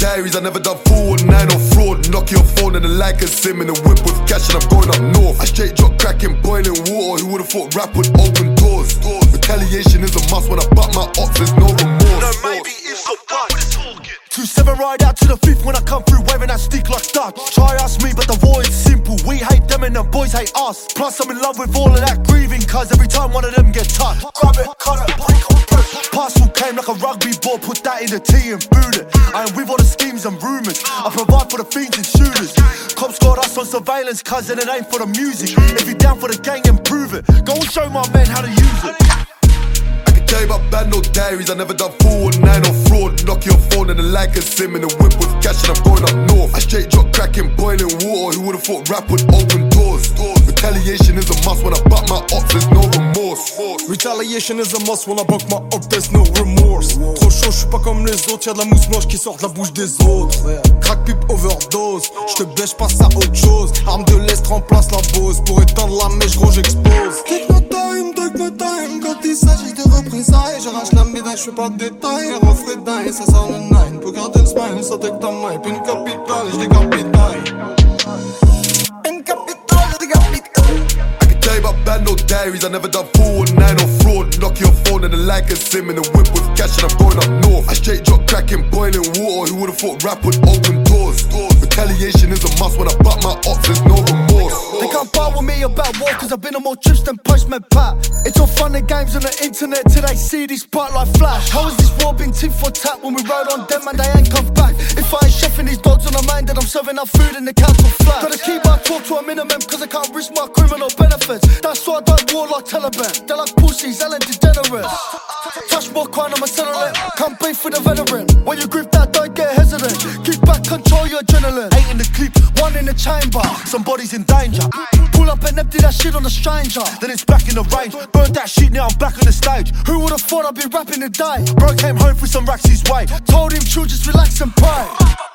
diaries, I never done four or nine or fraud. Knock your phone and the like a sim in the whip with cash and I'm going up north. I straight drop cracking, boiling water. Who would've thought rap would open doors? Retaliation is a must when I butt my ops, there's no remorse. No, maybe it's a but. Two seven ride out to the fifth when I come through waving that stick like Dutch. Try ask me, but the war is simple. We hate them and the boys hate us. Plus I'm in love with all of that grieving, cause every time one of them get touched. Grab it, cut it, Parcel came like a rugby ball, put that in the tea and boot it. I am with all the schemes and rumours. I provide for the fiends and shooters. Cops got us on surveillance, and it ain't for the music. If you down for the gang, improve it. Go and show my men how to use it. I can tell you about bad no diaries. I never done four or nine or fraud. Knock your phone and the like a sim in the whip with cash and I'm going up north. I straight drop cracking, boiling water. Who would've thought rap would open doors? Retaliation is a must when I butt my ops, there's no remorse. Retaliation is a must when I buck my up, there's no remorse. Trop chaud, j'suis pas comme les autres, y'a de la mousse blanche qui sort de la bouche des autres. Crack pipe overdose, j'te bêche, passe à autre chose. Arme de l'Est remplace la bose. Pour éteindre la mèche, gros, j'explose. Techno time, techno time, quand il s'agit de représailles, j'arrache la médaille, j'fais pas de détails. Refrain dingue, ça sort le nine. Pour garder le smile, ça take ta main. Puis une capitale. Une diaries. I never done four or nine or fraud. Knock your phone and the like a sim in the whip with cash and I'm going up north. I straight drop cracking, boiling water. Who would've thought rap would open doors? Retaliation is a must when I butt my ops, there's no remorse. They can't bar with me about war cause I've been on more trips than Postman Pat. It's all fun and games on the internet till they see this part like flash. How has this war been tit for tat when we rode on them and they ain't come back? If I ain't chefing these dogs on the mind, then I'm serving up food in the council flat. Gotta keep my talk to a minimum cause I can't risk my criminal benefits. That's why I war like Taliban. They're like pussies, Ellen DeGeneres. Touch more crime, I'ma settle it. Come beef with a veteran. When you grip that, don't get hesitant. Keep back, control your adrenaline. Eight in the clip, one in the chamber. Somebody's in danger. Pull up and empty that shit on the stranger. Then it's back in the range. Burn that shit, now I'm back on the stage. Who would've thought I'd be rapping today? Bro came home with some racks his way. Told him, true, just relax and pray.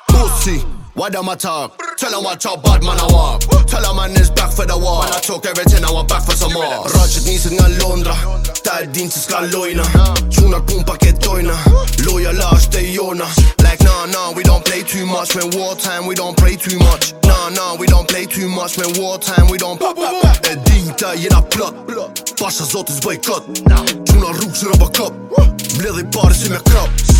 Pussy, why them I talk? Tell them what your bad man I walk. Tell them man is back for the war. I took everything, I'm back for some more. Raget niset nga Londra, ta e din që s'ka lojna. Qunat pun pa ke dojna, loja la është e jona. Like nah nah, we don't play too much when wartime, we don't pray too much. Nah nah, we don't play too much when wartime, we don't pop pop. E din ta jena plot, pasha zotit zboj kot. Quna rrugë që rëba kop, mbledhi pare si me krop.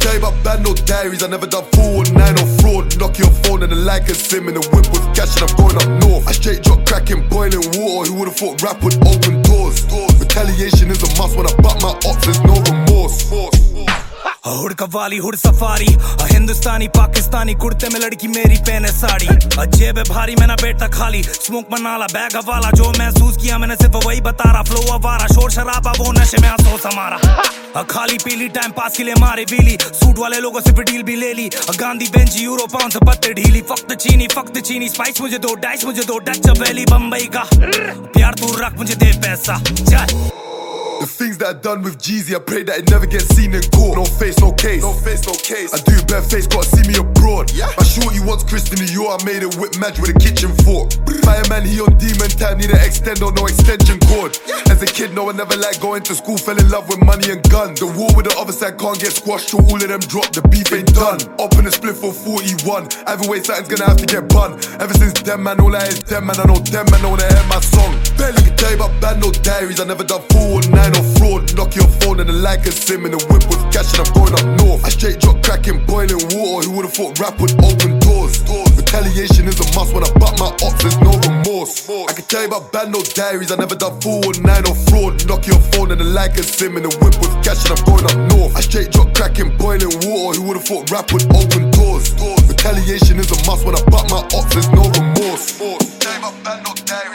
Tell you about bad no diaries. I never done four or nine or fraud. Knock your phone and the like a sim in the whip with cash and I'm going up north. I straight drop cracking, boiling water. Who would've thought rap would open doors? Retaliation is a must when I butt my ops, there's no remorse. Hood qawwali hood safari हिंदुस्तानी पाकिस्तानी कुर्ते में लड़की मेरी पहने साड़ी जेब भारी मैं ना बेटा खाली स्मोक मनाला बैग हवाला जो महसूस किया मैंने सिर्फ़ वही बता रहा फ्लो अवारा शोर शराबा वो नशे में अफसोस हमारा अ खाली पीली टाइम पास के लिए मारे बीली सूट वाले लोगों से डील भी ले ली गांधी बेंच यूरो पाउंड से पत्ते ढीली. फक्त चीनी फक्त चीनी स्पाइस मुझे दो डाइस मुझे दो डच वैली बम्बई का प्यार तू रख मुझे दे पैसा चल The things that I done with Jeezy, I pray that it never gets seen in court. No face, no case. No face, no case. I do bare face, gotta see me abroad. Yeah. My shorty wants Kristen New York, I made it whip match with a kitchen fork. Fireman, he on demon time, need an extend or no extension cord. As a kid, no one never liked going to school, fell in love with money and guns. The war with the other side can't get squashed, till all of them drop, the beef ain't done. Up in the split for 41. Either way, something's gonna have to get bun. Ever since them man, all I is them man, I know them man, I wanna hear my song. Barely can tell you about bad no diaries, I never done like a sim in the whip with cash and I'm going up north. I straight drop cracking, boiling water. Who would've thought rap would open doors? Retaliation is a must when I butt my ops, there's no remorse. I can tell you about bad no diaries, I never done four or nine or fraud. Knock your phone and the like a sim in the whip with cash and I'm going up north. I straight drop cracking, boiling water. Who would've thought rap would open doors? Retaliation is a must when I butt my ops, there's no remorse. Tell you about diaries.